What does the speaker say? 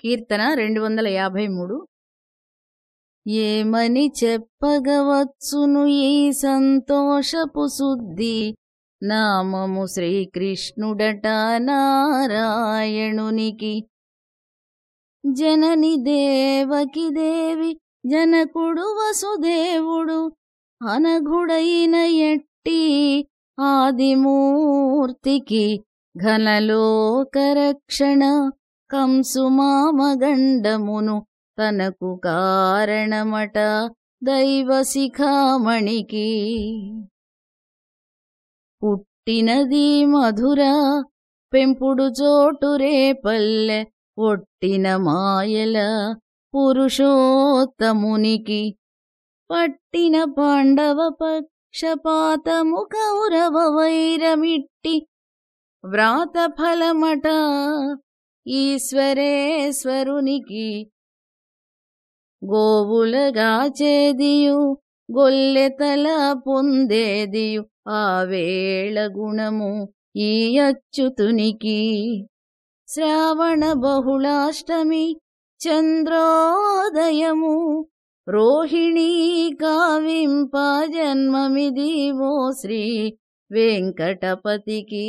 కీర్తన రెండు వందల యాభై మూడు. ఏమని చెప్పగవచ్చును ఈ సంతోషపు శుద్ధి? నామము శ్రీకృష్ణుడట నారాయణునికి. జనని దేవకి దేవి జనకుడు వసుదేవుడు అనఘుడైన ఎట్టి ఆదిమూర్తికి. ఘనలోకరక్షణ కంసుమామగండమును తనకు కారణమట దైవ శిఖామణికి. పుట్టినది మధుర పెంపుడు చోటు రేపల్లె ఒట్టిన మాయల పురుషోత్తమునికి. పట్టిన పాండవ పక్షపాతము కౌరవ వైరమిట్టి వ్రాత ఫలమట ఈశ్వరేశ్వరునికి గోవులగా చేదియు గొల్లెతల పొందేదియు. ఆ వేళ గుణము ఈ అచ్యుతునికి. శ్రావణ బహుళాష్టమి చంద్రోదయము రోహిణీ కావింప జన్మమిది ఓ శ్రీ వెంకటపతికి.